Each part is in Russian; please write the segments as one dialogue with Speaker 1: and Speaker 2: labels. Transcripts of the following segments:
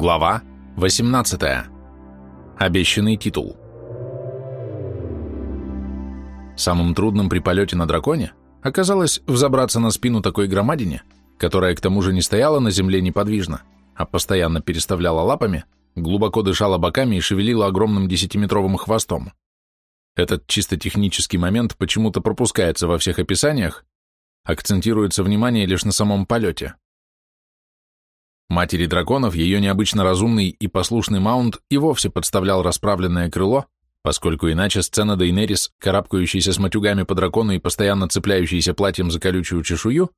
Speaker 1: Глава 18. Обещанный титул. Самым трудным при полете на драконе оказалось взобраться на спину такой громадине, которая к тому же не стояла на земле неподвижно, а постоянно переставляла лапами, глубоко дышала боками и шевелила огромным десятиметровым хвостом. Этот чисто технический момент почему-то пропускается во всех описаниях, акцентируется внимание лишь на самом полете. Матери драконов ее необычно разумный и послушный маунт и вовсе подставлял расправленное крыло, поскольку иначе сцена Дейнерис, карабкающаяся с матюгами по дракону и постоянно цепляющаяся платьем за колючую чешую,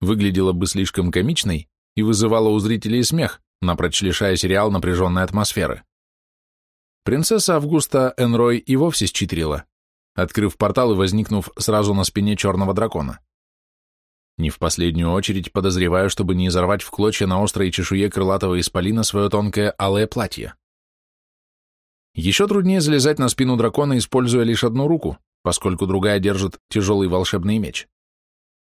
Speaker 1: выглядела бы слишком комичной и вызывала у зрителей смех, напрочь лишая сериал напряженной атмосферы. Принцесса Августа Энрой и вовсе считрила, открыв портал и возникнув сразу на спине черного дракона. Не в последнюю очередь подозреваю, чтобы не изорвать в клочья на острой чешуе крылатого исполина свое тонкое алое платье. Еще труднее залезать на спину дракона, используя лишь одну руку, поскольку другая держит тяжелый волшебный меч.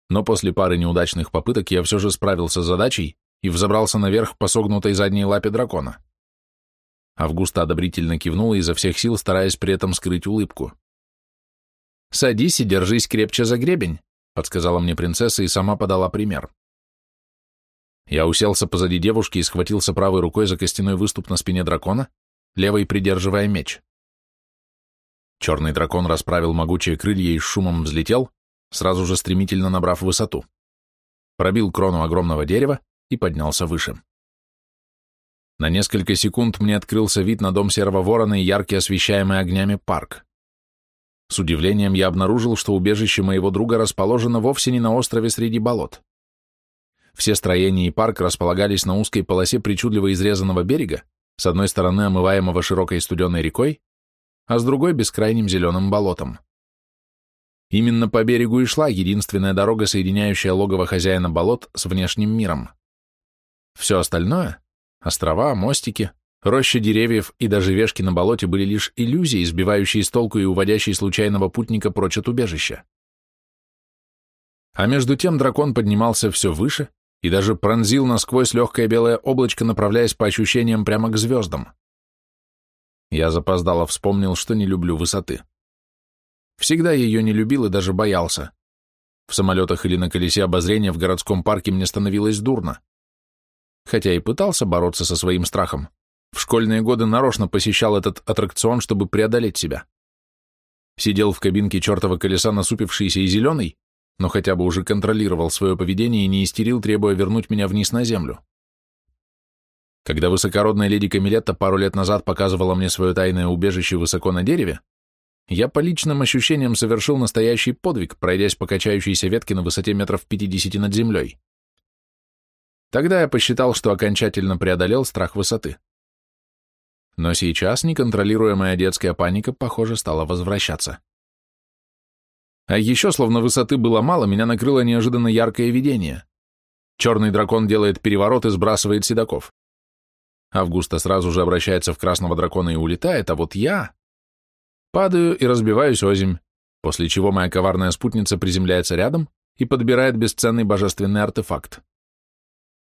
Speaker 1: Но после пары неудачных попыток я все же справился с задачей и взобрался наверх по согнутой задней лапе дракона. Августа одобрительно кивнула изо всех сил, стараясь при этом скрыть улыбку. «Садись и держись крепче за гребень», подсказала мне принцесса и сама подала пример. Я уселся позади девушки и схватился правой рукой за костяной выступ на спине дракона, левой придерживая меч. Черный дракон расправил могучие крылья и шумом взлетел, сразу же стремительно набрав высоту. Пробил крону огромного дерева и поднялся выше. На несколько секунд мне открылся вид на дом серого ворона и яркий освещаемый огнями парк. С удивлением я обнаружил, что убежище моего друга расположено вовсе не на острове среди болот. Все строения и парк располагались на узкой полосе причудливо изрезанного берега, с одной стороны омываемого широкой студеной рекой, а с другой бескрайним зеленым болотом. Именно по берегу и шла единственная дорога, соединяющая логово хозяина болот с внешним миром. Все остальное — острова, мостики, Роща деревьев и даже вешки на болоте были лишь иллюзией, сбивающей с толку и уводящей случайного путника прочь от убежища. А между тем дракон поднимался все выше и даже пронзил насквозь легкое белое облачко, направляясь по ощущениям прямо к звездам. Я запоздало вспомнил, что не люблю высоты. Всегда ее не любил и даже боялся. В самолетах или на колесе обозрения в городском парке мне становилось дурно. Хотя и пытался бороться со своим страхом, в школьные годы нарочно посещал этот аттракцион, чтобы преодолеть себя. Сидел в кабинке чертова колеса, насупившийся и зеленый, но хотя бы уже контролировал свое поведение и не истерил, требуя вернуть меня вниз на землю. Когда высокородная леди Камилетта пару лет назад показывала мне свое тайное убежище высоко на дереве, я по личным ощущениям совершил настоящий подвиг, пройдясь по качающейся ветке на высоте метров 50 над землей. Тогда я посчитал, что окончательно преодолел страх высоты. Но сейчас неконтролируемая детская паника, похоже, стала возвращаться. А еще, словно высоты было мало, меня накрыло неожиданно яркое видение. Черный дракон делает переворот и сбрасывает седаков. Августа сразу же обращается в красного дракона и улетает, а вот я... Падаю и разбиваюсь озимь, после чего моя коварная спутница приземляется рядом и подбирает бесценный божественный артефакт.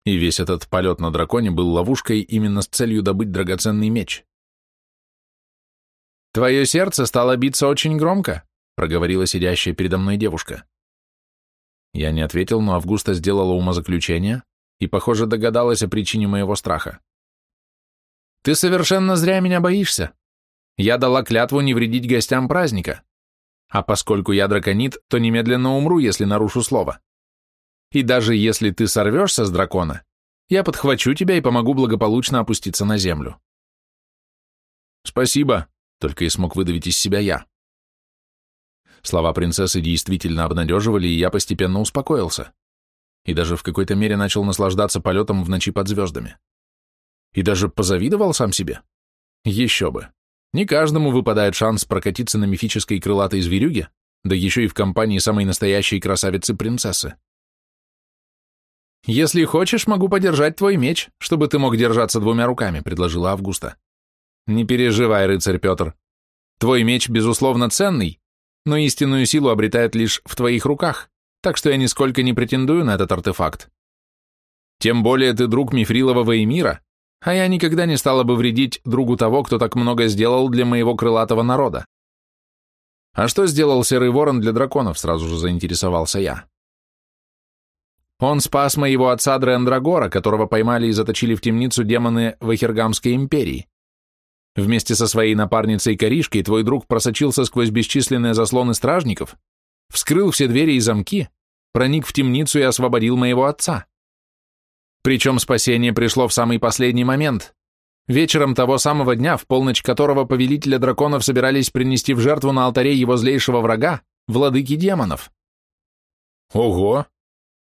Speaker 1: И весь этот полет на драконе был ловушкой именно с целью добыть драгоценный меч. «Твое сердце стало биться очень громко», — проговорила сидящая передо мной девушка. Я не ответил, но Августа сделала умозаключение и, похоже, догадалась о причине моего страха. «Ты совершенно зря меня боишься. Я дала клятву не вредить гостям праздника. А поскольку я драконит, то немедленно умру, если нарушу слово. И даже если ты сорвешься с дракона, я подхвачу тебя и помогу благополучно опуститься на землю. Спасибо, только и смог выдавить из себя я. Слова принцессы действительно обнадеживали, и я постепенно успокоился. И даже в какой-то мере начал наслаждаться полетом в ночи под звездами. И даже позавидовал сам себе. Еще бы. Не каждому выпадает шанс прокатиться на мифической крылатой зверюге, да еще и в компании самой настоящей красавицы-принцессы. «Если хочешь, могу подержать твой меч, чтобы ты мог держаться двумя руками», — предложила Августа. «Не переживай, рыцарь Петр. Твой меч, безусловно, ценный, но истинную силу обретает лишь в твоих руках, так что я нисколько не претендую на этот артефакт. Тем более ты друг Мифрилова Веймира, а я никогда не стала бы вредить другу того, кто так много сделал для моего крылатого народа. А что сделал Серый Ворон для драконов, сразу же заинтересовался я. Он спас моего отца Дрендрагора, которого поймали и заточили в темницу демоны Вахергамской империи. Вместе со своей напарницей Коришкой твой друг просочился сквозь бесчисленные заслоны стражников, вскрыл все двери и замки, проник в темницу и освободил моего отца. Причем спасение пришло в самый последний момент. Вечером того самого дня, в полночь которого повелителя драконов собирались принести в жертву на алтаре его злейшего врага, владыки демонов. Ого!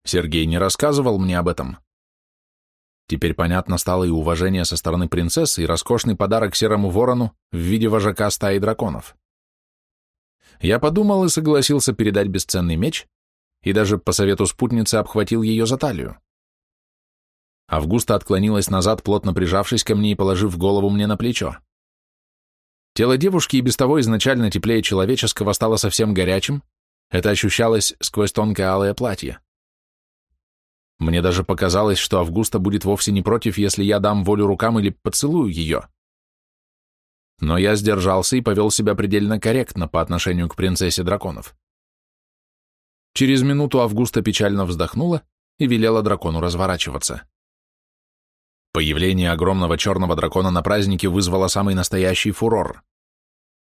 Speaker 1: Сергей не рассказывал мне об этом. Теперь понятно стало и уважение со стороны принцессы, и роскошный подарок серому ворону в виде вожака стаи драконов. Я подумал и согласился передать бесценный меч, и даже по совету спутницы обхватил ее за талию. Августа отклонилась назад, плотно прижавшись ко мне и положив голову мне на плечо. Тело девушки и без того изначально теплее человеческого стало совсем горячим, это ощущалось сквозь тонкое алое платье. Мне даже показалось, что Августа будет вовсе не против, если я дам волю рукам или поцелую ее. Но я сдержался и повел себя предельно корректно по отношению к принцессе драконов. Через минуту Августа печально вздохнула и велела дракону разворачиваться. Появление огромного черного дракона на празднике вызвало самый настоящий фурор.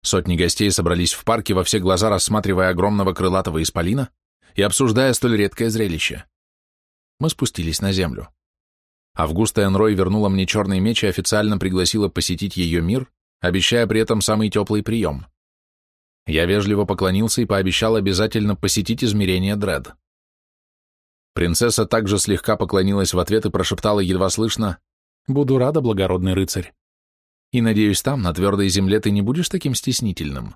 Speaker 1: Сотни гостей собрались в парке во все глаза, рассматривая огромного крылатого исполина и обсуждая столь редкое зрелище. Мы спустились на землю. Августа Энрой вернула мне черный меч и официально пригласила посетить ее мир, обещая при этом самый теплый прием. Я вежливо поклонился и пообещал обязательно посетить измерение Дред. Принцесса также слегка поклонилась в ответ и прошептала едва слышно «Буду рада, благородный рыцарь. И надеюсь, там, на твердой земле, ты не будешь таким стеснительным.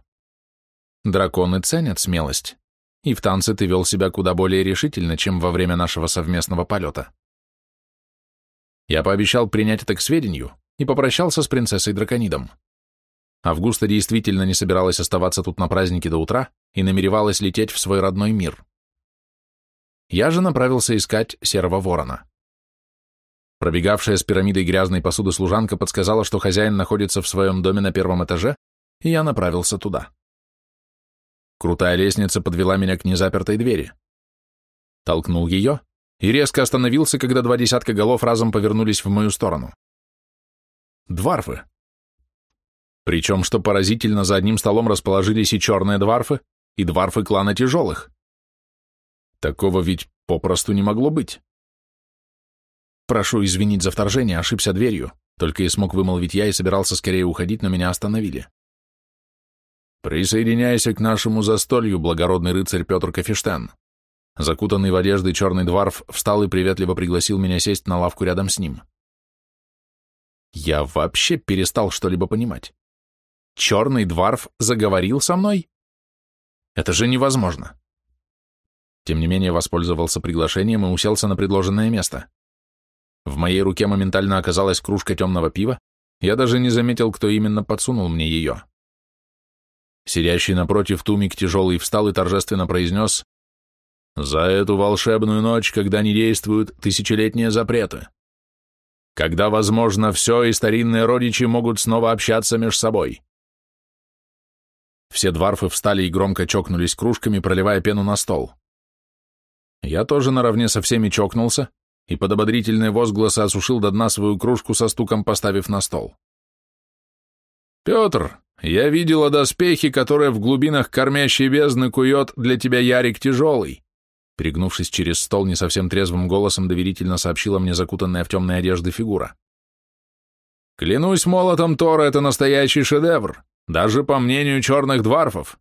Speaker 1: Драконы ценят смелость и в танце ты вел себя куда более решительно, чем во время нашего совместного полета. Я пообещал принять это к сведению и попрощался с принцессой Драконидом. Августа действительно не собиралась оставаться тут на празднике до утра и намеревалась лететь в свой родной мир. Я же направился искать серого ворона. Пробегавшая с пирамидой грязной посуды служанка подсказала, что хозяин находится в своем доме на первом этаже, и я направился туда. Крутая лестница подвела меня к незапертой двери. Толкнул ее и резко остановился, когда два десятка голов разом повернулись в мою сторону. Дварфы. Причем, что поразительно, за одним столом расположились и черные дварфы, и дварфы клана тяжелых. Такого ведь попросту не могло быть. Прошу извинить за вторжение, ошибся дверью, только и смог вымолвить я и собирался скорее уходить, но меня остановили. «Присоединяйся к нашему застолью, благородный рыцарь Петр Кафештен». Закутанный в одежды черный дворф встал и приветливо пригласил меня сесть на лавку рядом с ним. Я вообще перестал что-либо понимать. Черный дворф заговорил со мной? Это же невозможно. Тем не менее воспользовался приглашением и уселся на предложенное место. В моей руке моментально оказалась кружка темного пива, я даже не заметил, кто именно подсунул мне ее. Сидящий напротив Тумик тяжелый встал и торжественно произнес «За эту волшебную ночь, когда не действуют тысячелетние запреты, когда, возможно, все и старинные родичи могут снова общаться между собой». Все дварфы встали и громко чокнулись кружками, проливая пену на стол. Я тоже наравне со всеми чокнулся и под ободрительные возгласы осушил до дна свою кружку со стуком, поставив на стол. «Петр, я видела доспехи, которые в глубинах кормящей бездны кует для тебя Ярик Тяжелый. Пригнувшись через стол, не совсем трезвым голосом доверительно сообщила мне закутанная в темные одежды фигура. Клянусь молотом Тора, это настоящий шедевр, даже по мнению черных дварфов.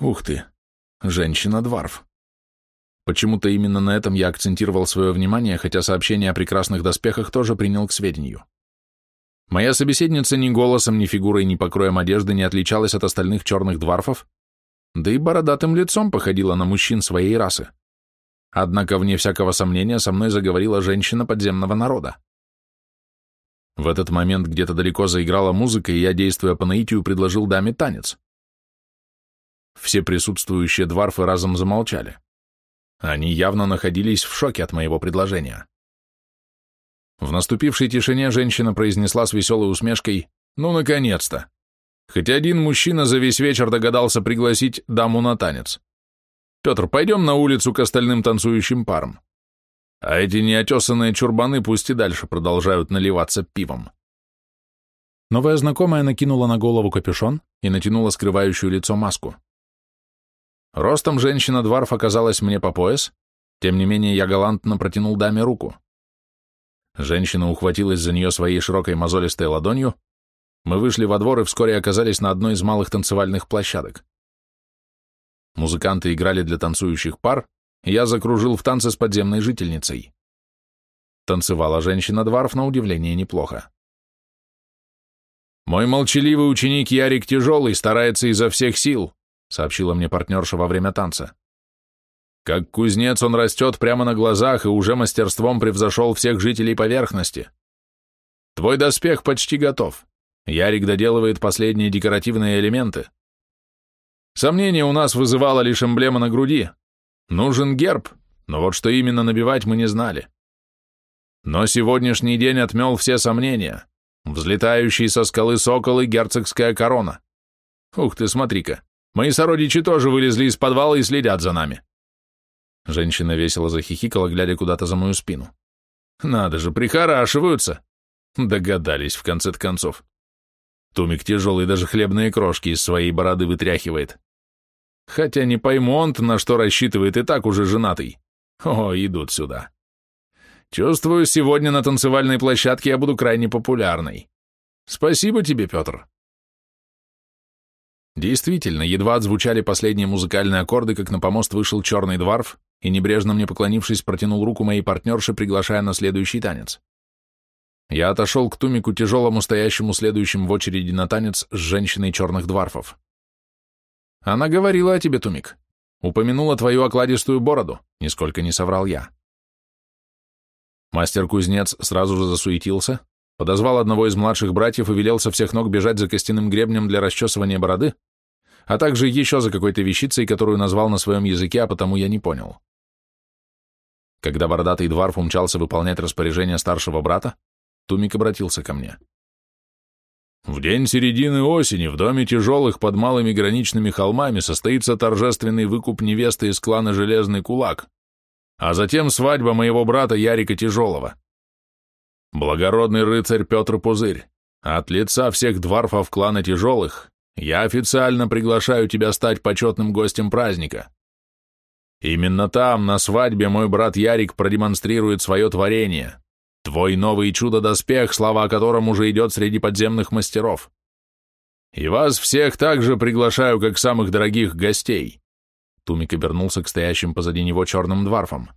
Speaker 1: Ух ты, женщина-дварф. Почему-то именно на этом я акцентировал свое внимание, хотя сообщение о прекрасных доспехах тоже принял к сведению. Моя собеседница ни голосом, ни фигурой, ни покроем одежды не отличалась от остальных черных дварфов, да и бородатым лицом походила на мужчин своей расы. Однако, вне всякого сомнения, со мной заговорила женщина подземного народа. В этот момент где-то далеко заиграла музыка, и я, действуя по наитию, предложил даме танец. Все присутствующие дварфы разом замолчали. Они явно находились в шоке от моего предложения. В наступившей тишине женщина произнесла с веселой усмешкой «Ну, наконец-то!» Хоть один мужчина за весь вечер догадался пригласить даму на танец. «Петр, пойдем на улицу к остальным танцующим парам. А эти неотесанные чурбаны пусть и дальше продолжают наливаться пивом». Новая знакомая накинула на голову капюшон и натянула скрывающую лицо маску. Ростом женщина-дварф оказалась мне по пояс, тем не менее я галантно протянул даме руку. Женщина ухватилась за нее своей широкой мозолистой ладонью, мы вышли во двор и вскоре оказались на одной из малых танцевальных площадок. Музыканты играли для танцующих пар, я закружил в танце с подземной жительницей. Танцевала женщина-дварф на удивление неплохо. «Мой молчаливый ученик Ярик Тяжелый старается изо всех сил», сообщила мне партнерша во время танца. Как кузнец он растет прямо на глазах и уже мастерством превзошел всех жителей поверхности. Твой доспех почти готов. Ярик доделывает последние декоративные элементы. Сомнение у нас вызывала лишь эмблема на груди. Нужен герб, но вот что именно набивать мы не знали. Но сегодняшний день отмел все сомнения. Взлетающий со скалы сокол и герцогская корона. Ух ты, смотри-ка, мои сородичи тоже вылезли из подвала и следят за нами. Женщина весело захихикала, глядя куда-то за мою спину. Надо же, прихорашиваются. Догадались, в конце концов. Тумик тяжелый даже хлебные крошки из своей бороды вытряхивает. Хотя не пойму он на что рассчитывает и так уже женатый. О, идут сюда. Чувствую, сегодня на танцевальной площадке я буду крайне популярной. Спасибо тебе, Петр. Действительно, едва отзвучали последние музыкальные аккорды, как на помост вышел черный дворф и, небрежно мне поклонившись, протянул руку моей партнерше, приглашая на следующий танец. Я отошел к тумику тяжелому, стоящему следующим в очереди на танец с женщиной черных дворфов. Она говорила о тебе, Тумик. Упомянула твою окладистую бороду, нисколько не соврал я. Мастер-кузнец сразу же засуетился, подозвал одного из младших братьев и велел со всех ног бежать за костяным гребнем для расчесывания бороды, а также еще за какой-то вещицей, которую назвал на своем языке, а потому я не понял. Когда бородатый дворф умчался выполнять распоряжение старшего брата, Тумик обратился ко мне. В день середины осени в доме тяжелых под малыми граничными холмами состоится торжественный выкуп невесты из клана Железный Кулак, а затем свадьба моего брата Ярика Тяжелого. Благородный рыцарь Петр Пузырь, от лица всех дворфов клана Тяжелых я официально приглашаю тебя стать почетным гостем праздника. Именно там, на свадьбе, мой брат Ярик продемонстрирует свое творение, Твой новый чудо-доспех, слава о котором уже идет среди подземных мастеров. И вас всех также приглашаю как самых дорогих гостей. Тумик обернулся к стоящим позади него черным дварфам.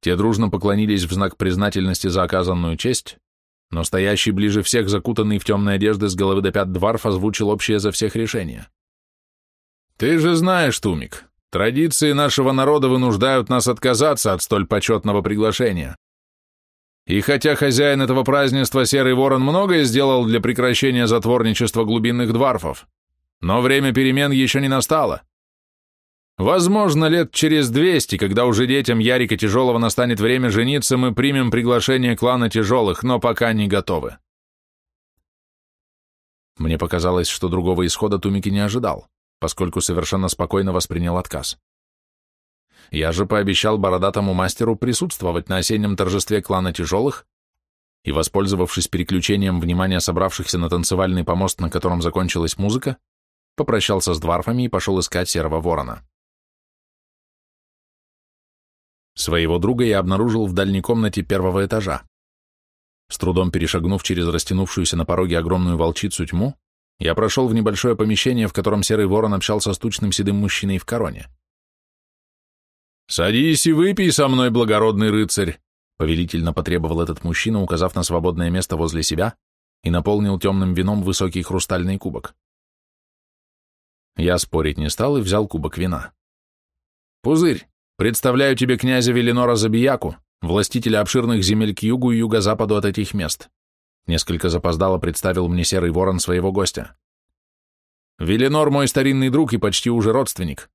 Speaker 1: Те дружно поклонились в знак признательности за оказанную честь, но стоящий ближе всех, закутанный в темные одежды с головы до пят дварф, озвучил общее за всех решение. «Ты же знаешь, Тумик, традиции нашего народа вынуждают нас отказаться от столь почетного приглашения. И хотя хозяин этого празднества Серый Ворон многое сделал для прекращения затворничества глубинных дварфов, но время перемен еще не настало. Возможно, лет через двести, когда уже детям Ярика Тяжелого настанет время жениться, мы примем приглашение клана Тяжелых, но пока не готовы. Мне показалось, что другого исхода Тумики не ожидал, поскольку совершенно спокойно воспринял отказ. Я же пообещал бородатому мастеру присутствовать на осеннем торжестве клана тяжелых и, воспользовавшись переключением внимания собравшихся на танцевальный помост, на котором закончилась музыка, попрощался с дворфами и пошел искать серого ворона. Своего друга я обнаружил в дальней комнате первого этажа. С трудом перешагнув через растянувшуюся на пороге огромную волчицу тьму, я прошел в небольшое помещение, в котором серый ворон общался с тучным седым мужчиной в короне. «Садись и выпей со мной, благородный рыцарь», — повелительно потребовал этот мужчина, указав на свободное место возле себя, и наполнил темным вином высокий хрустальный кубок. Я спорить не стал и взял кубок вина. «Пузырь, представляю тебе князя Велинора Забияку, властителя обширных земель к югу и юго-западу от этих мест», несколько запоздало представил мне серый ворон своего гостя. «Велинор мой старинный друг и почти уже родственник.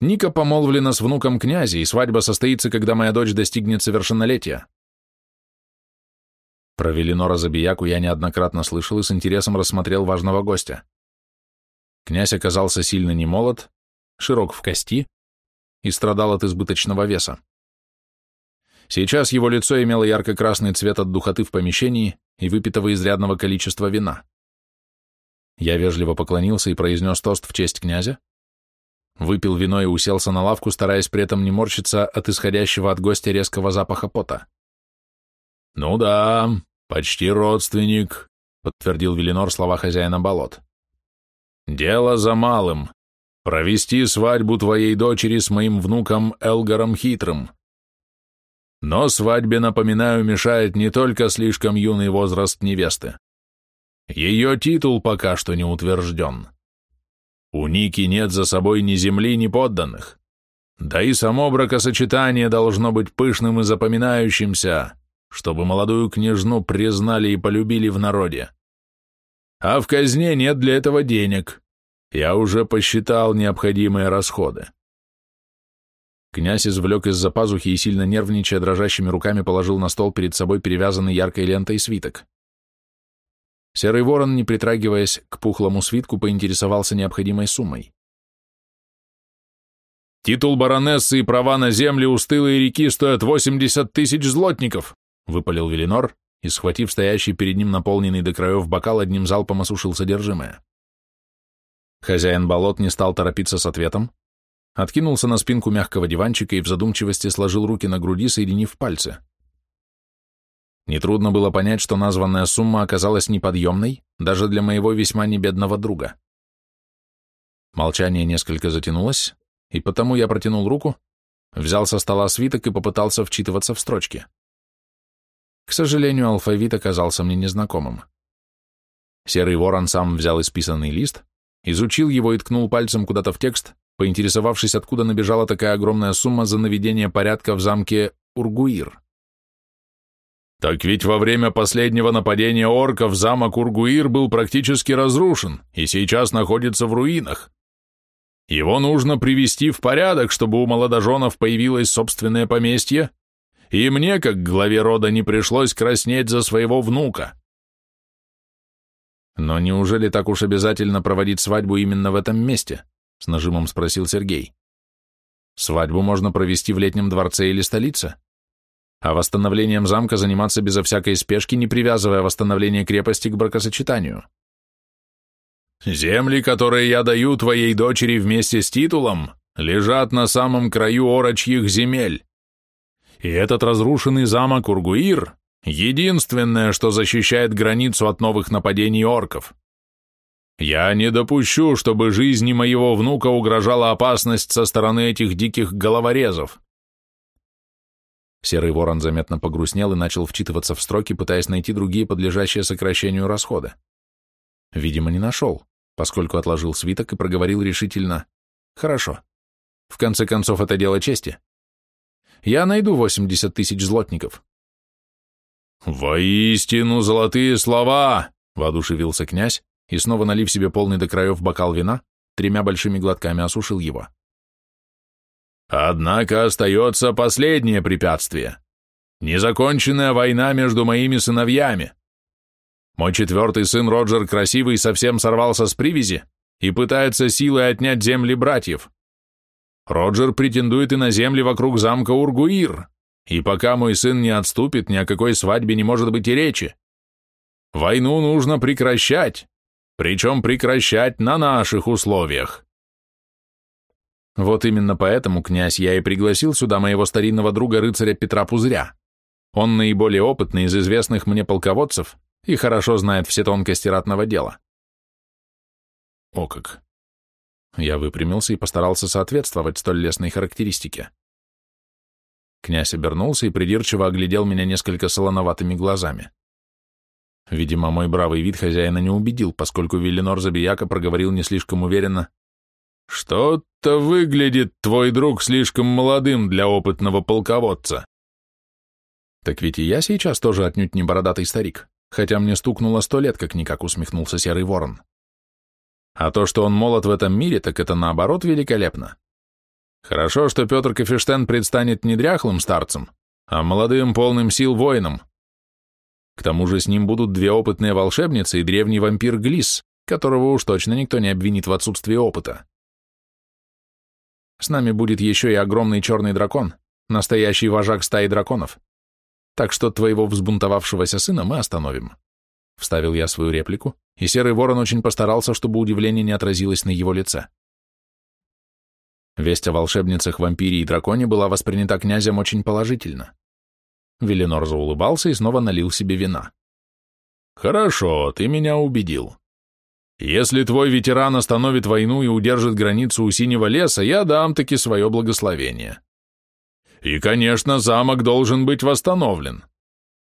Speaker 1: Ника помолвлена с внуком князя, и свадьба состоится, когда моя дочь достигнет совершеннолетия. Про Велинора Забияку я неоднократно слышал и с интересом рассмотрел важного гостя. Князь оказался сильно немолод, широк в кости и страдал от избыточного веса. Сейчас его лицо имело ярко-красный цвет от духоты в помещении и выпитого изрядного количества вина. Я вежливо поклонился и произнес тост в честь князя, выпил вино и уселся на лавку, стараясь при этом не морщиться от исходящего от гостя резкого запаха пота. «Ну да, почти родственник», — подтвердил Велинор слова хозяина болот. «Дело за малым. Провести свадьбу твоей дочери с моим внуком Элгаром Хитрым. Но свадьбе, напоминаю, мешает не только слишком юный возраст невесты. Ее титул пока что не утвержден. У Ники нет за собой ни земли, ни подданных. Да и само бракосочетание должно быть пышным и запоминающимся, чтобы молодую княжну признали и полюбили в народе. А в казне нет для этого денег. Я уже посчитал необходимые расходы. Князь извлек из-за пазухи и, сильно нервничая, дрожащими руками положил на стол перед собой перевязанный яркой лентой свиток. Серый ворон, не притрагиваясь к пухлому свитку, поинтересовался необходимой суммой. «Титул баронессы и права на земли у стылой реки стоят 80 тысяч злотников», — выпалил Велинор и, схватив стоящий перед ним наполненный до краев бокал, одним залпом осушил содержимое. Хозяин болот не стал торопиться с ответом, откинулся на спинку мягкого диванчика и в задумчивости сложил руки на груди, соединив пальцы. Нетрудно было понять, что названная сумма оказалась неподъемной даже для моего весьма небедного друга. Молчание несколько затянулось, и потому я протянул руку, взял со стола свиток и попытался вчитываться в строчки. К сожалению, алфавит оказался мне незнакомым. Серый ворон сам взял исписанный лист, изучил его и ткнул пальцем куда-то в текст, поинтересовавшись, откуда набежала такая огромная сумма за наведение порядка в замке Ургуир. Так ведь во время последнего нападения орков замок Ургуир был практически разрушен и сейчас находится в руинах. Его нужно привести в порядок, чтобы у молодоженов появилось собственное поместье, и мне, как главе рода, не пришлось краснеть за своего внука. Но неужели так уж обязательно проводить свадьбу именно в этом месте? С нажимом спросил Сергей. Свадьбу можно провести в летнем дворце или столице а восстановлением замка заниматься безо всякой спешки, не привязывая восстановление крепости к бракосочетанию. «Земли, которые я даю твоей дочери вместе с титулом, лежат на самом краю орочьих земель. И этот разрушенный замок Ургуир — единственное, что защищает границу от новых нападений орков. Я не допущу, чтобы жизни моего внука угрожала опасность со стороны этих диких головорезов. Серый ворон заметно погрустнел и начал вчитываться в строки, пытаясь найти другие подлежащие сокращению расходы. Видимо, не нашел, поскольку отложил свиток и проговорил решительно «Хорошо. В конце концов, это дело чести. Я найду 80 тысяч злотников». «Воистину золотые слова!» — воодушевился князь и, снова налив себе полный до краев бокал вина, тремя большими глотками осушил его. Однако остается последнее препятствие. Незаконченная война между моими сыновьями. Мой четвертый сын Роджер Красивый совсем сорвался с привязи и пытается силой отнять земли братьев. Роджер претендует и на земли вокруг замка Ургуир, и пока мой сын не отступит, ни о какой свадьбе не может быть и речи. Войну нужно прекращать, причем прекращать на наших условиях. Вот именно поэтому, князь, я и пригласил сюда моего старинного друга-рыцаря Петра Пузыря. Он наиболее опытный из известных мне полководцев и хорошо знает все тонкости ратного дела. О как! Я выпрямился и постарался соответствовать столь лестной характеристике. Князь обернулся и придирчиво оглядел меня несколько солоноватыми глазами. Видимо, мой бравый вид хозяина не убедил, поскольку Велинор Забияка проговорил не слишком уверенно, «Что-то выглядит твой друг слишком молодым для опытного полководца». «Так ведь и я сейчас тоже отнюдь не бородатый старик, хотя мне стукнуло сто лет, как-никак усмехнулся Серый Ворон. А то, что он молод в этом мире, так это наоборот великолепно. Хорошо, что Петр Кафештен предстанет не дряхлым старцем, а молодым полным сил воином. К тому же с ним будут две опытные волшебницы и древний вампир Глис, которого уж точно никто не обвинит в отсутствии опыта. С нами будет еще и огромный черный дракон, настоящий вожак стаи драконов. Так что твоего взбунтовавшегося сына мы остановим. Вставил я свою реплику, и серый ворон очень постарался, чтобы удивление не отразилось на его лице. Весть о волшебницах, вампире и драконе была воспринята князем очень положительно. Велинор заулыбался и снова налил себе вина. «Хорошо, ты меня убедил. Если твой ветеран остановит войну и удержит границу у Синего леса, я дам таки свое благословение. И, конечно, замок должен быть восстановлен.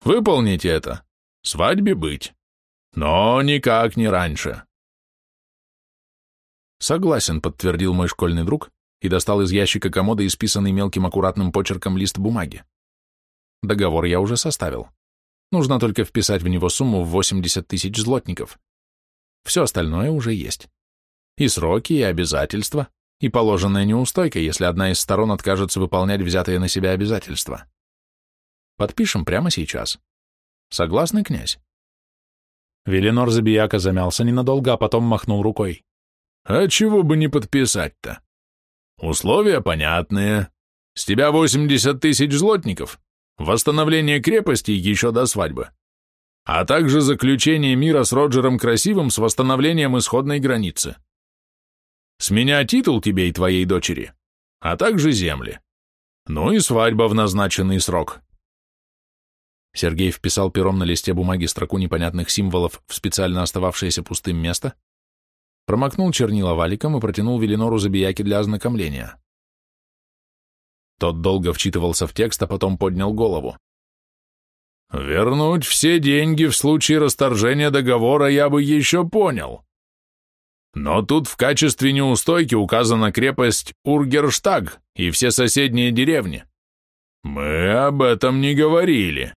Speaker 1: Выполните это. Свадьбе быть. Но никак не раньше». «Согласен», — подтвердил мой школьный друг и достал из ящика комода исписанный мелким аккуратным почерком лист бумаги. Договор я уже составил. Нужно только вписать в него сумму в 80 тысяч злотников. Все остальное уже есть. И сроки, и обязательства, и положенная неустойка, если одна из сторон откажется выполнять взятые на себя обязательства. Подпишем прямо сейчас. Согласны, князь? Велинор Забияка замялся ненадолго, а потом махнул рукой. А чего бы не подписать-то? Условия понятные. С тебя 80 тысяч злотников, восстановление крепости еще до свадьбы, а также заключение мира с Роджером Красивым с восстановлением исходной границы. С меня титул тебе и твоей дочери, а также земли. Ну и свадьба в назначенный срок. Сергей вписал пером на листе бумаги строку непонятных символов в специально остававшееся пустым место, промокнул чернила валиком и протянул Велинору забияки для ознакомления. Тот долго вчитывался в текст, а потом поднял голову. «Вернуть все деньги в случае расторжения договора я бы еще понял. Но тут в качестве неустойки указана крепость Ургерштаг и все соседние деревни. Мы об этом не говорили.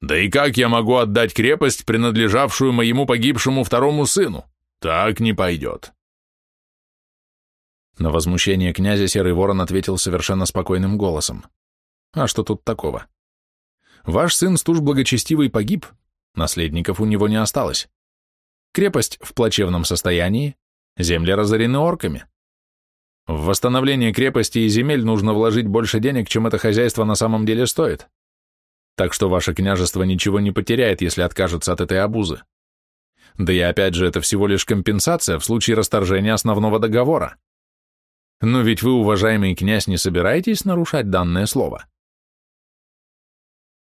Speaker 1: Да и как я могу отдать крепость, принадлежавшую моему погибшему второму сыну? Так не пойдет. На возмущение князя Серый Ворон ответил совершенно спокойным голосом. А что тут такого? Ваш сын Стуж Благочестивый погиб, наследников у него не осталось. Крепость в плачевном состоянии, земли разорены орками. В восстановление крепости и земель нужно вложить больше денег, чем это хозяйство на самом деле стоит. Так что ваше княжество ничего не потеряет, если откажется от этой обузы. Да и опять же, это всего лишь компенсация в случае расторжения основного договора. Но ведь вы, уважаемый князь, не собираетесь нарушать данное слово?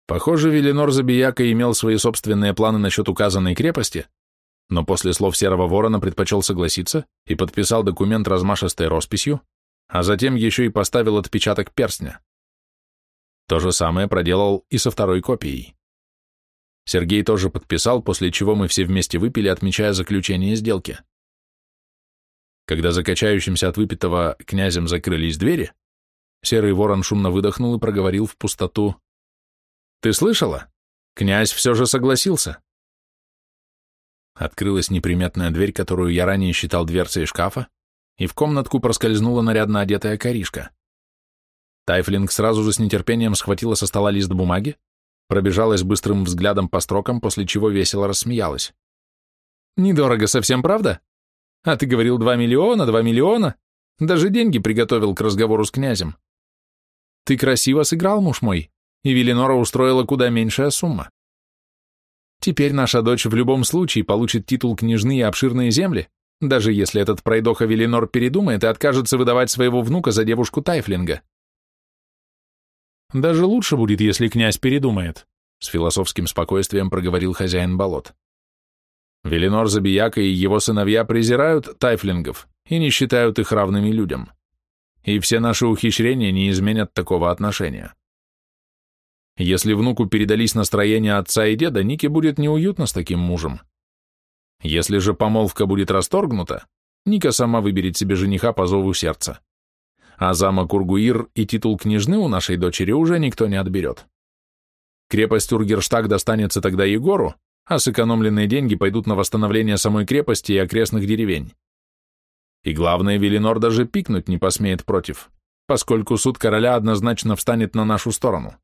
Speaker 1: Похоже, Велинор Забияка имел свои собственные планы насчет указанной крепости, но после слов Серого Ворона предпочел согласиться и подписал документ размашистой росписью, а затем еще и поставил отпечаток перстня. То же самое проделал и со второй копией. Сергей тоже подписал, после чего мы все вместе выпили, отмечая заключение сделки. Когда закачающимся от выпитого князем закрылись двери, серый ворон шумно выдохнул и проговорил в пустоту. «Ты слышала? Князь все же согласился». Открылась неприметная дверь, которую я ранее считал дверцей шкафа, и в комнатку проскользнула нарядно одетая коришка. Тайфлинг сразу же с нетерпением схватила со стола лист бумаги, пробежалась быстрым взглядом по строкам, после чего весело рассмеялась. «Недорого совсем, правда? А ты говорил два миллиона, два миллиона? Даже деньги приготовил к разговору с князем. Ты красиво сыграл, муж мой, и Велинора устроила куда меньшая сумма. Теперь наша дочь в любом случае получит титул княжны и обширные земли, даже если этот пройдоха Велинор передумает и откажется выдавать своего внука за девушку Тайфлинга. Даже лучше будет, если князь передумает, с философским спокойствием проговорил хозяин болот. Велинор Забияка и его сыновья презирают тайфлингов и не считают их равными людям. И все наши ухищрения не изменят такого отношения. Если внуку передались настроения отца и деда, Нике будет неуютно с таким мужем. Если же помолвка будет расторгнута, Ника сама выберет себе жениха по зову сердца а замок Ургуир и титул княжны у нашей дочери уже никто не отберет. Крепость Ургерштаг достанется тогда Егору, а сэкономленные деньги пойдут на восстановление самой крепости и окрестных деревень. И главное, Велинор даже пикнуть не посмеет против, поскольку суд короля однозначно встанет на нашу сторону.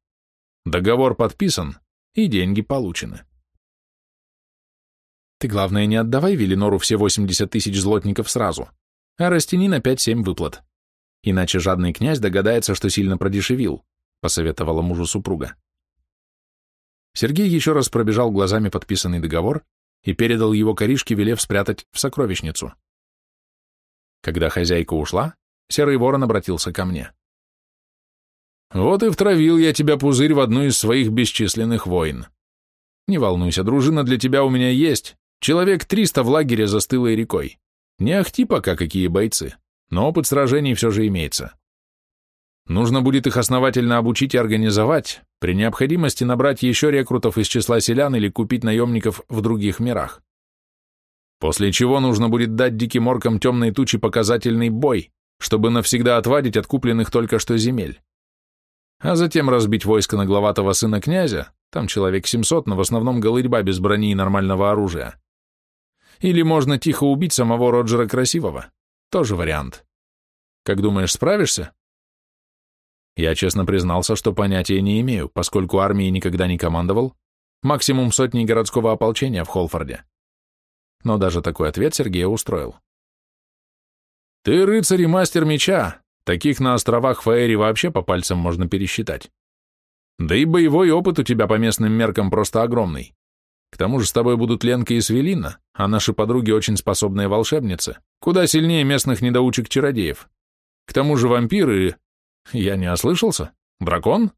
Speaker 1: Договор подписан, и деньги получены. Ты, главное, не отдавай Велинору все 80 тысяч злотников сразу, а растяни на 5-7 выплат. Иначе жадный князь догадается, что сильно продешевил, посоветовала мужу супруга. Сергей еще раз пробежал глазами подписанный договор и передал его коришке, велев спрятать в сокровищницу. Когда хозяйка ушла, Серый Ворон обратился ко мне. «Вот и втравил я тебя, пузырь, в одну из своих бесчисленных войн. Не волнуйся, дружина для тебя у меня есть, Человек триста в лагере за стылой рекой. Не ахти пока какие бойцы, но опыт сражений все же имеется. Нужно будет их основательно обучить и организовать, при необходимости набрать еще рекрутов из числа селян или купить наемников в других мирах. После чего нужно будет дать диким оркам темной тучи показательный бой, чтобы навсегда отвадить от купленных только что земель. А затем разбить войско нагловатого сына князя, там человек 700, но в основном голырьба без брони и нормального оружия. Или можно тихо убить самого Роджера Красивого. Тоже вариант. Как думаешь, справишься? Я честно признался, что понятия не имею, поскольку армией никогда не командовал, максимум сотни городского ополчения в Холфорде. Но даже такой ответ Сергея устроил. «Ты рыцарь и мастер меча, таких на островах Фаэри вообще по пальцам можно пересчитать. Да и боевой опыт у тебя по местным меркам просто огромный. К тому же с тобой будут Ленка и Свелина, а наши подруги очень способные волшебницы, куда сильнее местных недоучек-чародеев. К тому же вампиры... Я не ослышался? Дракон?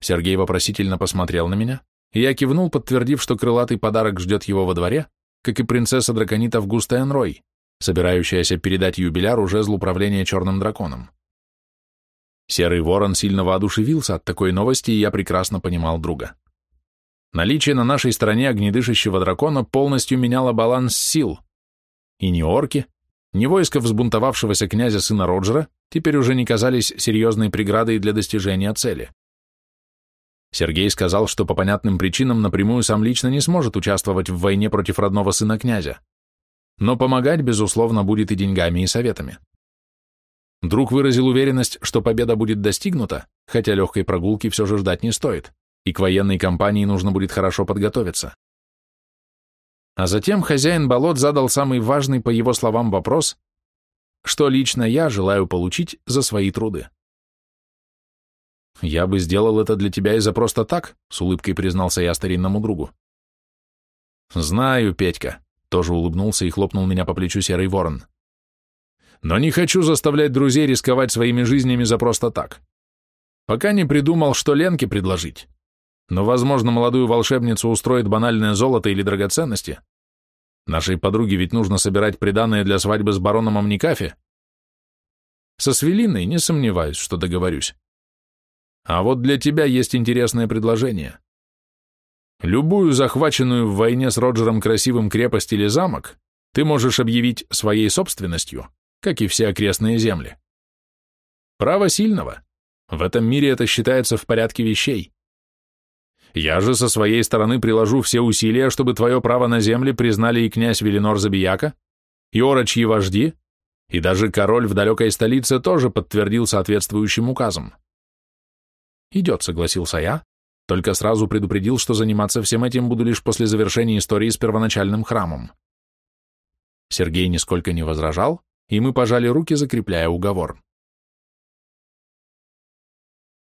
Speaker 1: Сергей вопросительно посмотрел на меня, и я кивнул, подтвердив, что крылатый подарок ждет его во дворе, как и принцесса драконитов Густайн Рой, собирающаяся передать юбиляру жезл управления черным драконом. Серый ворон сильно воодушевился от такой новости, и я прекрасно понимал друга. Наличие на нашей стороне огнедышащего дракона полностью меняло баланс сил. И ни орки, ни войско взбунтовавшегося князя сына Роджера теперь уже не казались серьезной преградой для достижения цели. Сергей сказал, что по понятным причинам напрямую сам лично не сможет участвовать в войне против родного сына князя, но помогать, безусловно, будет и деньгами, и советами. Друг выразил уверенность, что победа будет достигнута, хотя легкой прогулки все же ждать не стоит и к военной кампании нужно будет хорошо подготовиться. А затем хозяин болот задал самый важный, по его словам, вопрос, что лично я желаю получить за свои труды. «Я бы сделал это для тебя и за просто так», — с улыбкой признался я старинному другу. «Знаю, Петька», — тоже улыбнулся и хлопнул меня по плечу серый ворон. «Но не хочу заставлять друзей рисковать своими жизнями за просто так. Пока не придумал, что Ленке предложить. Но, возможно, молодую волшебницу устроит банальное золото или драгоценности. Нашей подруге ведь нужно собирать приданное для свадьбы с бароном Амникафе. Со Свелиной не сомневаюсь, что договорюсь. А вот для тебя есть интересное предложение. Любую захваченную в войне с Роджером красивым крепость или замок ты можешь объявить своей собственностью, как и все окрестные земли. Право сильного. В этом мире это считается в порядке вещей. Я же со своей стороны приложу все усилия, чтобы твое право на земли признали и князь Велинор Забияка, и орочьи вожди, и даже король в далекой столице тоже подтвердил соответствующим указом. Идет, согласился я, только сразу предупредил, что заниматься всем этим буду лишь после завершения истории с первоначальным храмом. Сергей нисколько не возражал, и мы пожали руки, закрепляя уговор.